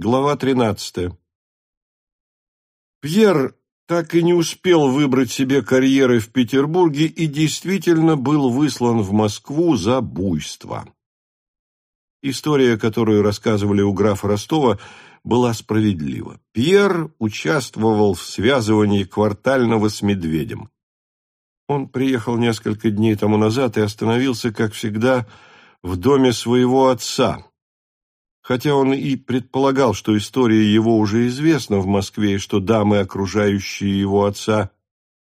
Глава 13. Пьер так и не успел выбрать себе карьеры в Петербурге и действительно был выслан в Москву за буйство. История, которую рассказывали у графа Ростова, была справедлива. Пьер участвовал в связывании квартального с медведем. Он приехал несколько дней тому назад и остановился, как всегда, в доме своего отца, Хотя он и предполагал, что история его уже известна в Москве, и что дамы, окружающие его отца,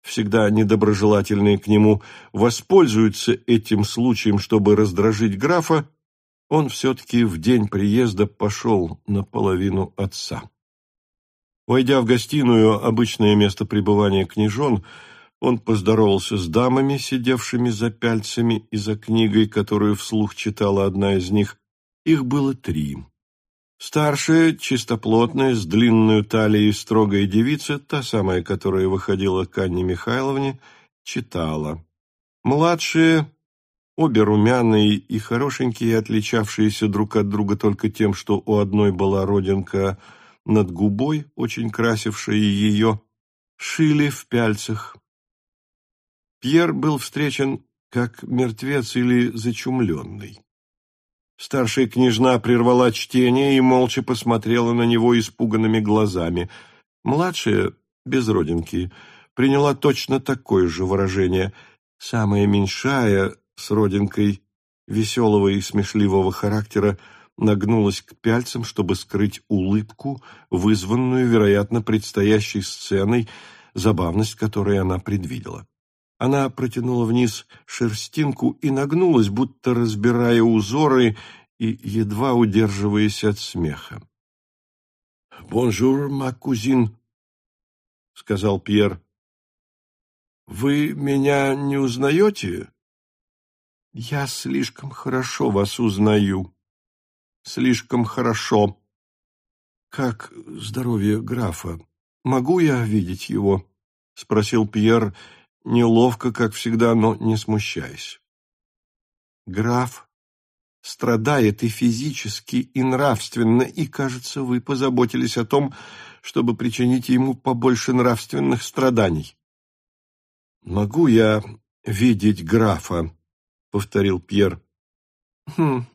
всегда недоброжелательные к нему, воспользуются этим случаем, чтобы раздражить графа, он все-таки в день приезда пошел наполовину отца. Войдя в гостиную, обычное место пребывания княжон, он поздоровался с дамами, сидевшими за пяльцами и за книгой, которую вслух читала одна из них. Их было три. Старшая, чистоплотная, с длинной талией строгая девица, та самая, которая выходила к Анне Михайловне, читала. Младшие, обе румяные и хорошенькие, отличавшиеся друг от друга только тем, что у одной была родинка над губой, очень красившая ее, шили в пяльцах. Пьер был встречен как мертвец или зачумленный. Старшая княжна прервала чтение и молча посмотрела на него испуганными глазами. Младшая, без родинки, приняла точно такое же выражение. Самая меньшая, с родинкой, веселого и смешливого характера, нагнулась к пяльцам, чтобы скрыть улыбку, вызванную, вероятно, предстоящей сценой, забавность которой она предвидела. Она протянула вниз шерстинку и нагнулась, будто разбирая узоры и едва удерживаясь от смеха. «Bonjour, ma cousine», — сказал Пьер. «Вы меня не узнаете?» «Я слишком хорошо вас узнаю. Слишком хорошо. Как здоровье графа? Могу я видеть его?» — спросил Пьер, — неловко, как всегда, но не смущаясь. «Граф страдает и физически, и нравственно, и, кажется, вы позаботились о том, чтобы причинить ему побольше нравственных страданий». «Могу я видеть графа?» — повторил Пьер. «Хм,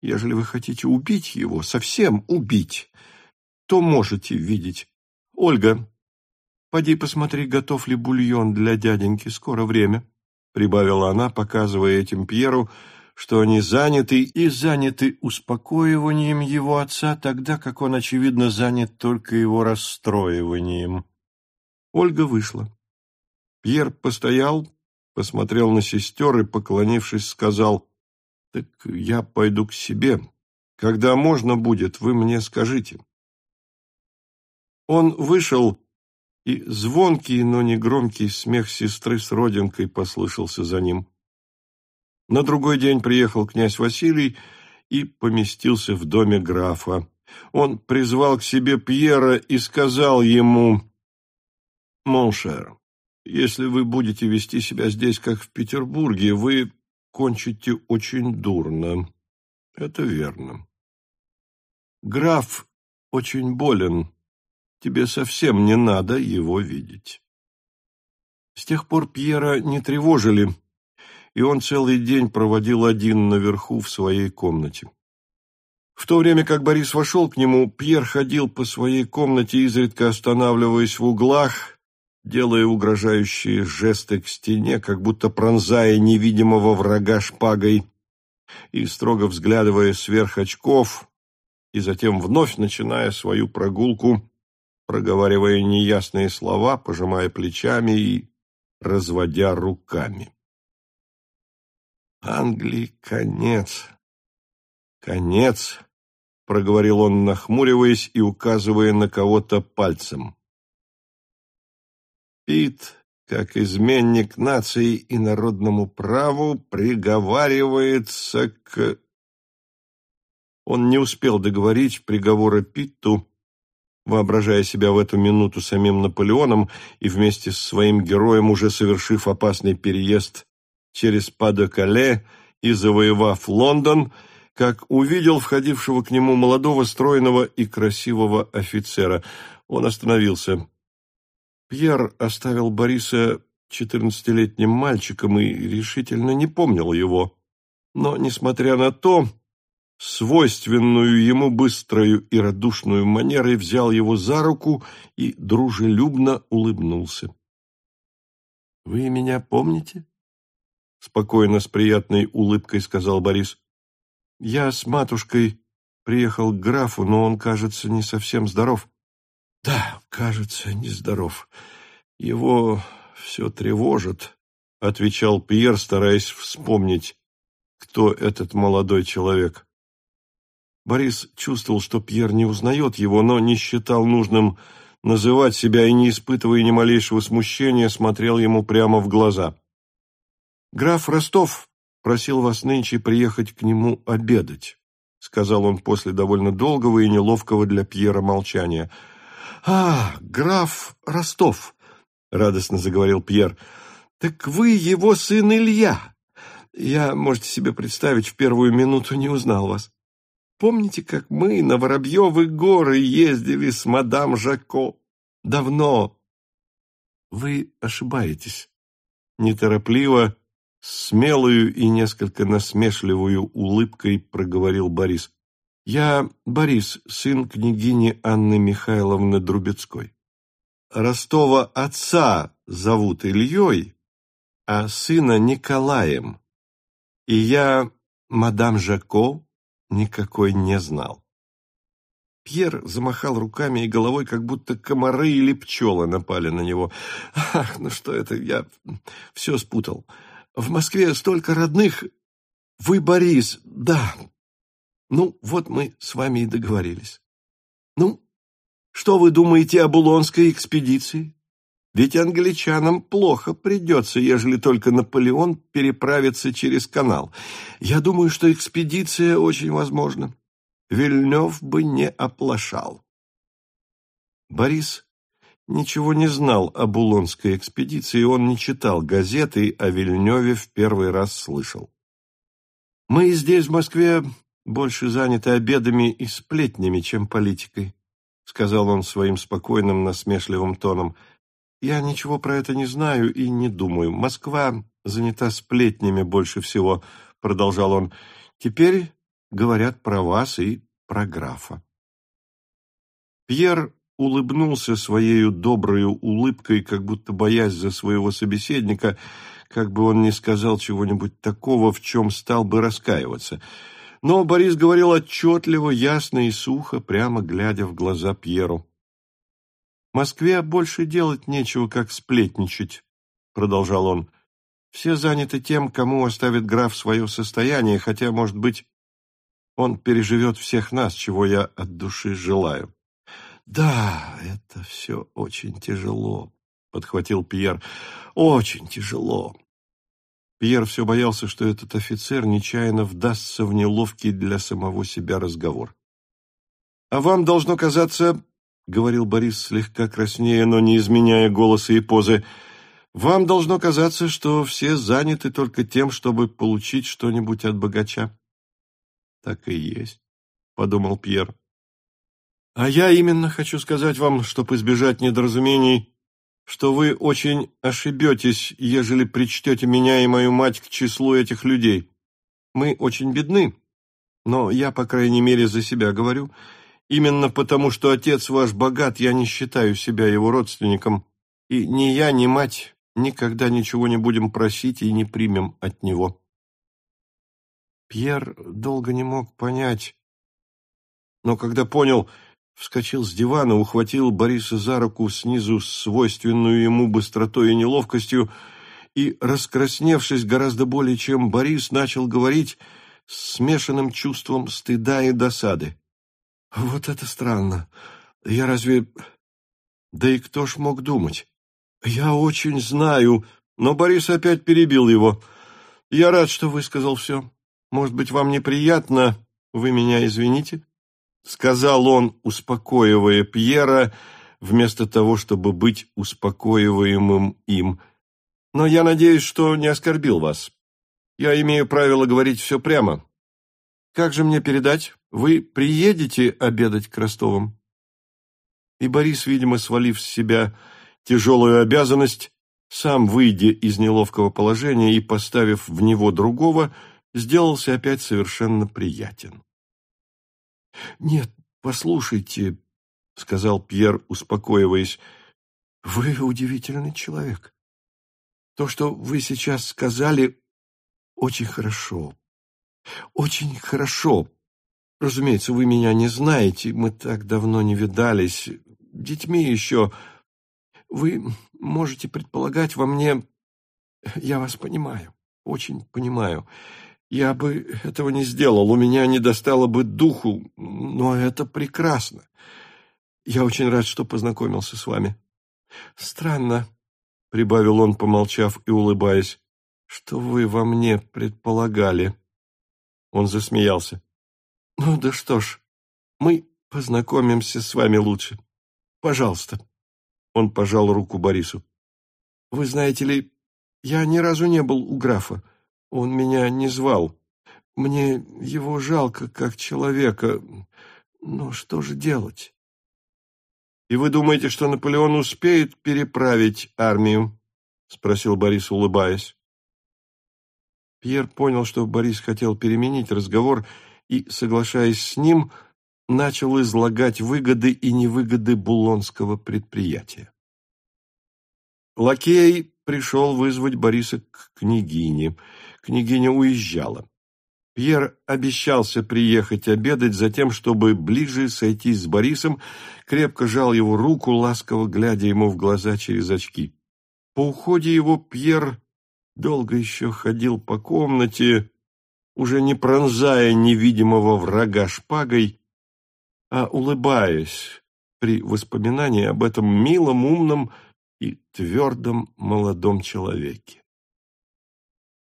ежели вы хотите убить его, совсем убить, то можете видеть. Ольга, Поди посмотри, готов ли бульон для дяденьки, скоро время», — прибавила она, показывая этим Пьеру, что они заняты и заняты успокоиванием его отца, тогда как он, очевидно, занят только его расстроиванием. Ольга вышла. Пьер постоял, посмотрел на сестер и, поклонившись, сказал, «Так я пойду к себе. Когда можно будет, вы мне скажите». Он вышел и звонкий, но не громкий смех сестры с родинкой послышался за ним. На другой день приехал князь Василий и поместился в доме графа. Он призвал к себе Пьера и сказал ему, «Mon cher, если вы будете вести себя здесь, как в Петербурге, вы кончите очень дурно. Это верно. Граф очень болен, тебе совсем не надо его видеть. С тех пор Пьера не тревожили, и он целый день проводил один наверху в своей комнате. В то время как Борис вошел к нему, Пьер ходил по своей комнате, изредка останавливаясь в углах, делая угрожающие жесты к стене, как будто пронзая невидимого врага шпагой, и строго взглядывая сверх очков, и затем вновь начиная свою прогулку проговаривая неясные слова, пожимая плечами и разводя руками. «Англии конец, конец», — проговорил он, нахмуриваясь и указывая на кого-то пальцем. Пит, как изменник нации и народному праву, приговаривается к... Он не успел договорить приговора Питту, воображая себя в эту минуту самим Наполеоном и вместе с своим героем уже совершив опасный переезд через Падо-Кале и завоевав Лондон, как увидел входившего к нему молодого, стройного и красивого офицера. Он остановился. Пьер оставил Бориса четырнадцатилетним мальчиком и решительно не помнил его. Но, несмотря на то, свойственную ему быструю и радушную манерой взял его за руку и дружелюбно улыбнулся. — Вы меня помните? — спокойно, с приятной улыбкой сказал Борис. — Я с матушкой приехал к графу, но он, кажется, не совсем здоров. — Да, кажется, нездоров. Его все тревожит, — отвечал Пьер, стараясь вспомнить, кто этот молодой человек. Борис чувствовал, что Пьер не узнает его, но не считал нужным называть себя и, не испытывая ни малейшего смущения, смотрел ему прямо в глаза. «Граф Ростов просил вас нынче приехать к нему обедать», сказал он после довольно долгого и неловкого для Пьера молчания. «А, граф Ростов!» — радостно заговорил Пьер. «Так вы его сын Илья! Я, можете себе представить, в первую минуту не узнал вас. Помните, как мы на Воробьевы горы ездили с мадам Жако? Давно. Вы ошибаетесь. Неторопливо, смелую и несколько насмешливую улыбкой проговорил Борис. Я Борис, сын княгини Анны Михайловны Друбецкой. Ростова отца зовут Ильей, а сына Николаем. И я, мадам Жако, никакой не знал. Пьер замахал руками и головой, как будто комары или пчелы напали на него. «Ах, ну что это, я все спутал. В Москве столько родных. Вы Борис, да. Ну, вот мы с вами и договорились. Ну, что вы думаете об Улонской экспедиции? Ведь англичанам плохо придется, ежели только Наполеон переправится через канал. Я думаю, что экспедиция очень возможна. Вильнев бы не оплошал. Борис ничего не знал об Улонской экспедиции, он не читал газеты, о Вильневе в первый раз слышал. Мы здесь, в Москве, больше заняты обедами и сплетнями, чем политикой, сказал он своим спокойным, насмешливым тоном – я ничего про это не знаю и не думаю. Москва занята сплетнями больше всего, продолжал он. Теперь говорят про вас и про графа. Пьер улыбнулся своей доброй улыбкой, как будто боясь за своего собеседника, как бы он ни сказал чего-нибудь такого, в чем стал бы раскаиваться. Но Борис говорил отчетливо, ясно и сухо, прямо глядя в глаза Пьеру. Москве больше делать нечего, как сплетничать, — продолжал он. Все заняты тем, кому оставит граф свое состояние, хотя, может быть, он переживет всех нас, чего я от души желаю. — Да, это все очень тяжело, — подхватил Пьер. — Очень тяжело. Пьер все боялся, что этот офицер нечаянно вдастся в неловкий для самого себя разговор. — А вам должно казаться, говорил Борис слегка краснея, но не изменяя голоса и позы, вам должно казаться, что все заняты только тем, чтобы получить что-нибудь от богача. Так и есть, подумал Пьер. А я именно хочу сказать вам, чтобы избежать недоразумений, что вы очень ошибетесь, ежели причтете меня и мою мать к числу этих людей. Мы очень бедны, но я, по крайней мере, за себя говорю — Именно потому, что отец ваш богат, я не считаю себя его родственником, и ни я, ни мать никогда ничего не будем просить и не примем от него. Пьер долго не мог понять, но когда понял, вскочил с дивана, ухватил Бориса за руку снизу с свойственную ему быстротой и неловкостью и, раскрасневшись гораздо более, чем Борис, начал говорить с смешанным чувством стыда и досады. Вот это странно. Я разве... Да и кто ж мог думать? Я очень знаю, но Борис опять перебил его. Я рад, что высказал все. Может быть, вам неприятно, вы меня извините? Сказал он, успокоивая Пьера, вместо того, чтобы быть успокоиваемым им. Но я надеюсь, что не оскорбил вас. Я имею правило говорить все прямо. как же мне передать? Вы приедете обедать к Ростовым?» И Борис, видимо, свалив с себя тяжелую обязанность, сам, выйдя из неловкого положения и поставив в него другого, сделался опять совершенно приятен. «Нет, послушайте», — сказал Пьер, успокоиваясь, — «вы удивительный человек. То, что вы сейчас сказали, очень хорошо. Очень хорошо. Разумеется, вы меня не знаете, мы так давно не видались. Детьми еще. Вы можете предполагать во мне... Я вас понимаю, очень понимаю. Я бы этого не сделал, у меня не достало бы духу, но это прекрасно. Я очень рад, что познакомился с вами. Странно, — прибавил он, помолчав и улыбаясь, — что вы во мне предполагали. Он засмеялся. Ну да что ж, мы познакомимся с вами лучше. Пожалуйста. Он пожал руку Борису. Вы знаете ли, я ни разу не был у графа. Он меня не звал. Мне его жалко как человека. Но что же делать? И вы думаете, что Наполеон успеет переправить армию? Спросил Борис, улыбаясь. Пьер понял, что Борис хотел переменить разговор и, соглашаясь с ним, начал излагать выгоды и невыгоды булонского предприятия. Лакей пришел вызвать Бориса к княгине. Княгиня уезжала. Пьер обещался приехать обедать за тем, чтобы ближе сойтись с Борисом, крепко жал его руку, ласково глядя ему в глаза через очки. По уходе его Пьер долго еще ходил по комнате, уже не пронзая невидимого врага шпагой, а улыбаясь при воспоминании об этом милом, умном и твердом молодом человеке.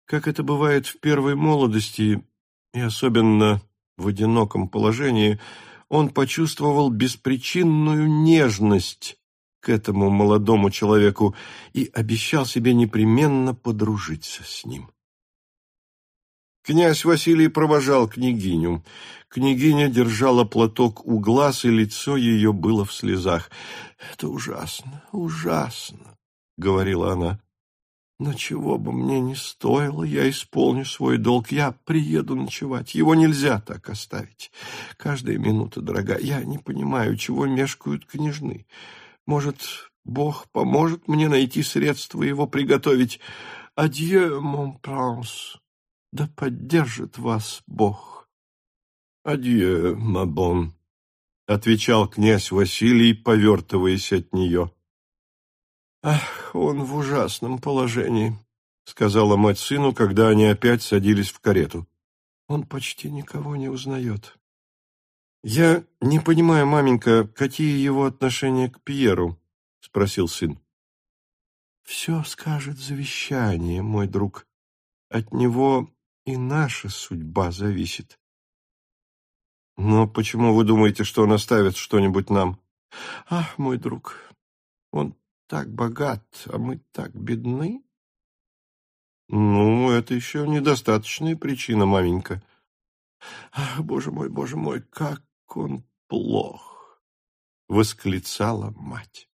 Как это бывает в первой молодости, и особенно в одиноком положении, он почувствовал беспричинную нежность к этому молодому человеку и обещал себе непременно подружиться с ним. Князь Василий провожал княгиню. Княгиня держала платок у глаз, и лицо ее было в слезах. «Это ужасно, ужасно», — говорила она. «Но чего бы мне ни стоило, я исполню свой долг, я приеду ночевать. Его нельзя так оставить. Каждая минута дорога. Я не понимаю, чего мешкают княжны. Может, Бог поможет мне найти средства его приготовить. Адье, мон пранс, да поддержит вас Бог. Адье, мабон, — отвечал князь Василий, повертываясь от нее. Ах, он в ужасном положении, — сказала мать сыну, когда они опять садились в карету. Он почти никого не узнает. «Я не понимаю, маменька, какие его отношения к Пьеру?» — спросил сын. «Все скажет завещание, мой друг. От него и наша судьба зависит». «Но почему вы думаете, что он оставит что-нибудь нам?» «Ах, мой друг, он так богат, а мы так бедны». «Ну, это еще недостаточная причина, маменька». «Ах, боже мой, боже мой, как он плох!» — восклицала мать.